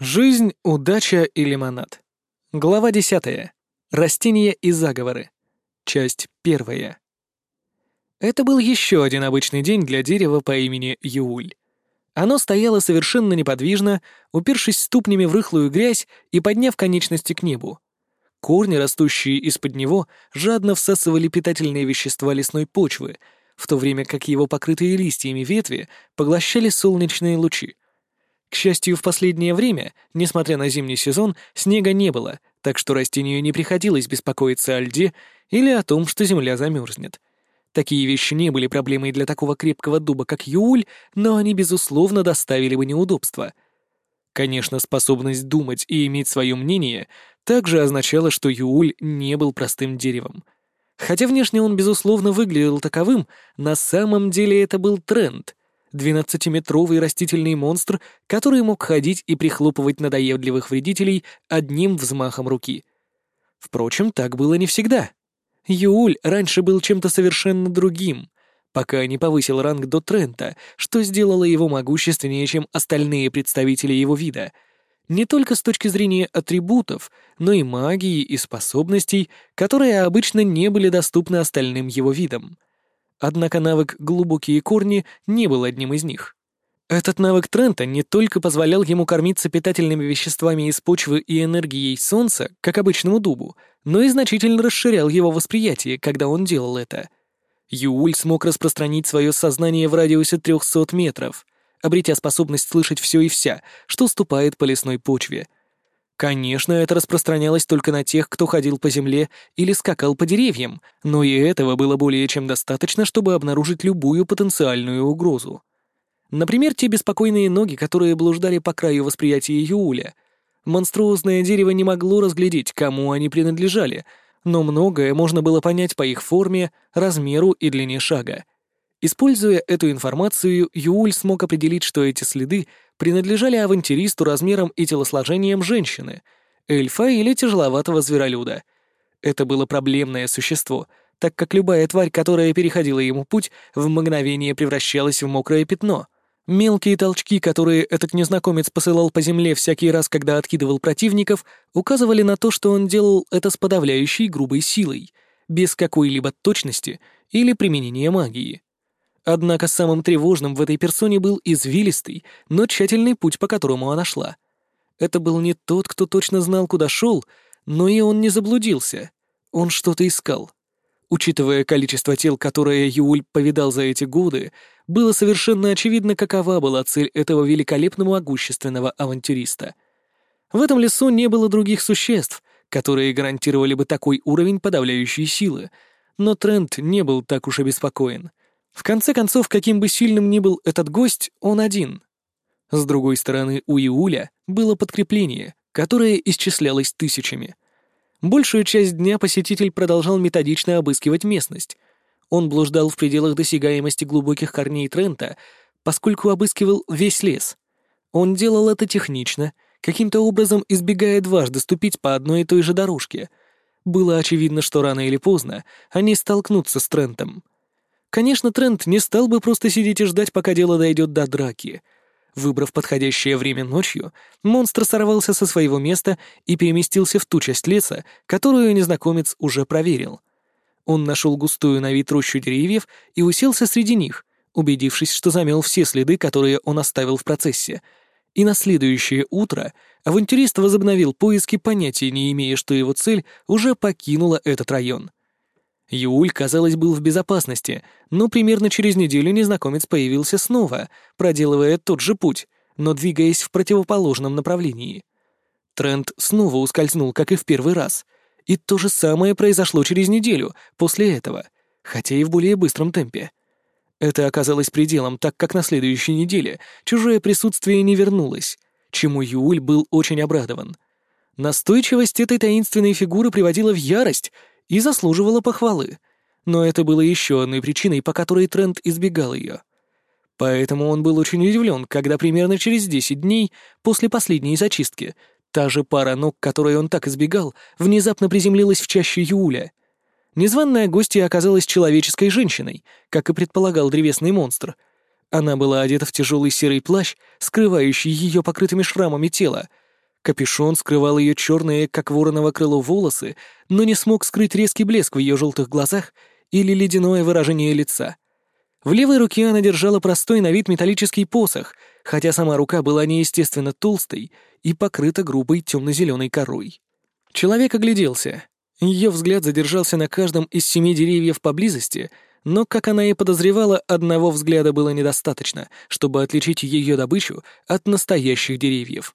Жизнь, удача и лимонад. Глава 10. Растения и заговоры. Часть 1. Это был еще один обычный день для дерева по имени Юуль. Оно стояло совершенно неподвижно, упершись ступнями в рыхлую грязь и подняв конечности к небу. Корни, растущие из-под него, жадно всасывали питательные вещества лесной почвы, в то время как его покрытые листьями ветви поглощали солнечные лучи. К счастью, в последнее время, несмотря на зимний сезон, снега не было, так что растению не приходилось беспокоиться о льде или о том, что земля замерзнет. Такие вещи не были проблемой для такого крепкого дуба, как Юуль, но они, безусловно, доставили бы неудобства. Конечно, способность думать и иметь свое мнение также означала, что Юуль не был простым деревом. Хотя внешне он, безусловно, выглядел таковым, на самом деле это был тренд, Двенадцатиметровый растительный монстр, который мог ходить и прихлопывать надоедливых вредителей одним взмахом руки. Впрочем, так было не всегда. Юуль раньше был чем-то совершенно другим, пока не повысил ранг до Трента, что сделало его могущественнее, чем остальные представители его вида. Не только с точки зрения атрибутов, но и магии и способностей, которые обычно не были доступны остальным его видам. Однако навык «глубокие корни» не был одним из них. Этот навык Трента не только позволял ему кормиться питательными веществами из почвы и энергией солнца, как обычному дубу, но и значительно расширял его восприятие, когда он делал это. Юуль смог распространить свое сознание в радиусе 300 метров, обретя способность слышать все и вся, что ступает по лесной почве — Конечно, это распространялось только на тех, кто ходил по земле или скакал по деревьям, но и этого было более чем достаточно, чтобы обнаружить любую потенциальную угрозу. Например, те беспокойные ноги, которые блуждали по краю восприятия Юуля. Монструозное дерево не могло разглядеть, кому они принадлежали, но многое можно было понять по их форме, размеру и длине шага. Используя эту информацию, Юуль смог определить, что эти следы принадлежали авантюристу размером и телосложением женщины, эльфа или тяжеловатого зверолюда. Это было проблемное существо, так как любая тварь, которая переходила ему путь, в мгновение превращалась в мокрое пятно. Мелкие толчки, которые этот незнакомец посылал по земле всякий раз, когда откидывал противников, указывали на то, что он делал это с подавляющей грубой силой, без какой-либо точности или применения магии. Однако самым тревожным в этой персоне был извилистый, но тщательный путь, по которому она шла. Это был не тот, кто точно знал, куда шел, но и он не заблудился. Он что-то искал. Учитывая количество тел, которое Юль повидал за эти годы, было совершенно очевидно, какова была цель этого великолепно могущественного авантюриста. В этом лесу не было других существ, которые гарантировали бы такой уровень подавляющей силы, но Трент не был так уж обеспокоен. В конце концов, каким бы сильным ни был этот гость, он один. С другой стороны, у Иуля было подкрепление, которое исчислялось тысячами. Большую часть дня посетитель продолжал методично обыскивать местность. Он блуждал в пределах досягаемости глубоких корней Трента, поскольку обыскивал весь лес. Он делал это технично, каким-то образом избегая дважды ступить по одной и той же дорожке. Было очевидно, что рано или поздно они столкнутся с Трентом — Конечно, Трент не стал бы просто сидеть и ждать, пока дело дойдет до драки. Выбрав подходящее время ночью, монстр сорвался со своего места и переместился в ту часть леса, которую незнакомец уже проверил. Он нашел густую на вид рощу деревьев и уселся среди них, убедившись, что замел все следы, которые он оставил в процессе. И на следующее утро авантюрист возобновил поиски, понятия не имея, что его цель уже покинула этот район. Юль, казалось, был в безопасности, но примерно через неделю незнакомец появился снова, проделывая тот же путь, но двигаясь в противоположном направлении. Тренд снова ускользнул, как и в первый раз. И то же самое произошло через неделю после этого, хотя и в более быстром темпе. Это оказалось пределом, так как на следующей неделе чужое присутствие не вернулось, чему Юль был очень обрадован. Настойчивость этой таинственной фигуры приводила в ярость, и заслуживала похвалы, но это было еще одной причиной, по которой Трент избегал ее. Поэтому он был очень удивлен, когда примерно через 10 дней после последней зачистки та же пара ног, которой он так избегал, внезапно приземлилась в чаще Юля. Незваная гостья оказалась человеческой женщиной, как и предполагал древесный монстр. Она была одета в тяжелый серый плащ, скрывающий ее покрытыми шрамами тело, Капюшон скрывал ее черные, как вороново крыло, волосы, но не смог скрыть резкий блеск в ее желтых глазах или ледяное выражение лица. В левой руке она держала простой на вид металлический посох, хотя сама рука была неестественно толстой и покрыта грубой темно-зеленой корой. Человек огляделся. Ее взгляд задержался на каждом из семи деревьев поблизости, но, как она и подозревала, одного взгляда было недостаточно, чтобы отличить ее добычу от настоящих деревьев.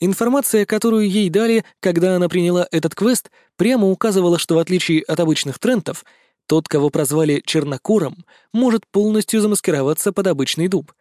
Информация, которую ей дали, когда она приняла этот квест, прямо указывала, что в отличие от обычных трентов, тот, кого прозвали Чернокуром, может полностью замаскироваться под обычный дуб.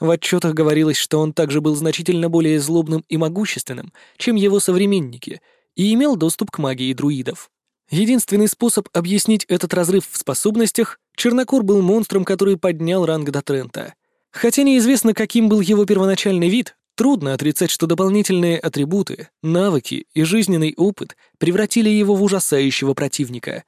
В отчетах говорилось, что он также был значительно более злобным и могущественным, чем его современники, и имел доступ к магии друидов. Единственный способ объяснить этот разрыв в способностях — Чернокур был монстром, который поднял ранг до Трента. Хотя неизвестно, каким был его первоначальный вид, Трудно отрицать, что дополнительные атрибуты, навыки и жизненный опыт превратили его в ужасающего противника.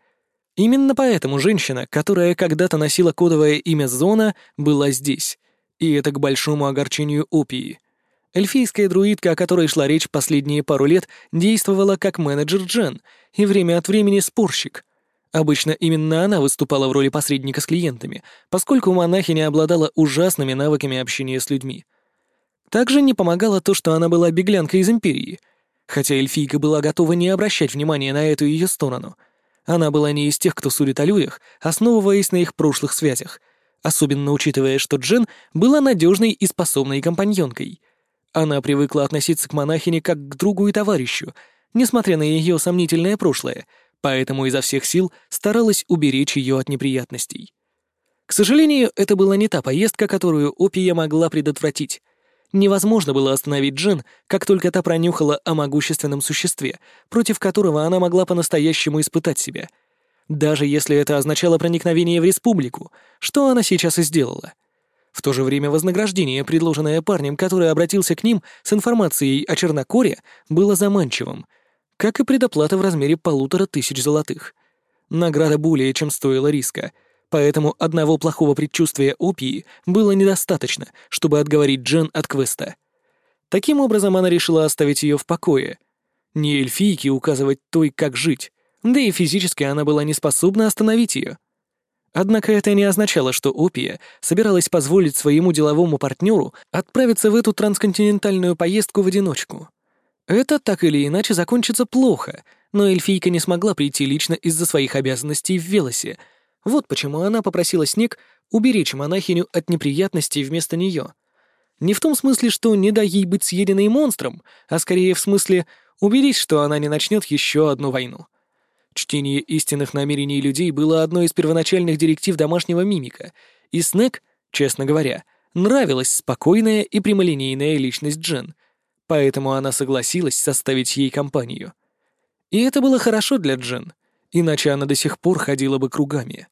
Именно поэтому женщина, которая когда-то носила кодовое имя Зона, была здесь. И это к большому огорчению Опии. Эльфийская друидка, о которой шла речь последние пару лет, действовала как менеджер Джен и время от времени спорщик. Обычно именно она выступала в роли посредника с клиентами, поскольку монахиня обладала ужасными навыками общения с людьми. Также не помогало то, что она была беглянкой из Империи. Хотя эльфийка была готова не обращать внимания на эту ее сторону. Она была не из тех, кто судит о людях, основываясь на их прошлых связях, особенно учитывая, что Джен была надежной и способной компаньонкой. Она привыкла относиться к монахине как к другу и товарищу, несмотря на ее сомнительное прошлое, поэтому изо всех сил старалась уберечь ее от неприятностей. К сожалению, это была не та поездка, которую Опия могла предотвратить — Невозможно было остановить Джен, как только та пронюхала о могущественном существе, против которого она могла по-настоящему испытать себя. Даже если это означало проникновение в республику, что она сейчас и сделала. В то же время вознаграждение, предложенное парнем, который обратился к ним с информацией о Чернокоре, было заманчивым, как и предоплата в размере полутора тысяч золотых. Награда более чем стоила риска — поэтому одного плохого предчувствия опии было недостаточно, чтобы отговорить Джен от квеста. Таким образом, она решила оставить ее в покое. Не эльфийке указывать той, как жить, да и физически она была не способна остановить ее. Однако это не означало, что Опия собиралась позволить своему деловому партнеру отправиться в эту трансконтинентальную поездку в одиночку. Это так или иначе закончится плохо, но эльфийка не смогла прийти лично из-за своих обязанностей в Велосе — вот почему она попросила Снег уберечь монахиню от неприятностей вместо нее. Не в том смысле, что не дай ей быть съеденной монстром, а скорее в смысле уберечь, что она не начнет еще одну войну. Чтение истинных намерений людей было одной из первоначальных директив домашнего мимика, и Снег, честно говоря, нравилась спокойная и прямолинейная личность Джен, поэтому она согласилась составить ей компанию. И это было хорошо для Джен, иначе она до сих пор ходила бы кругами.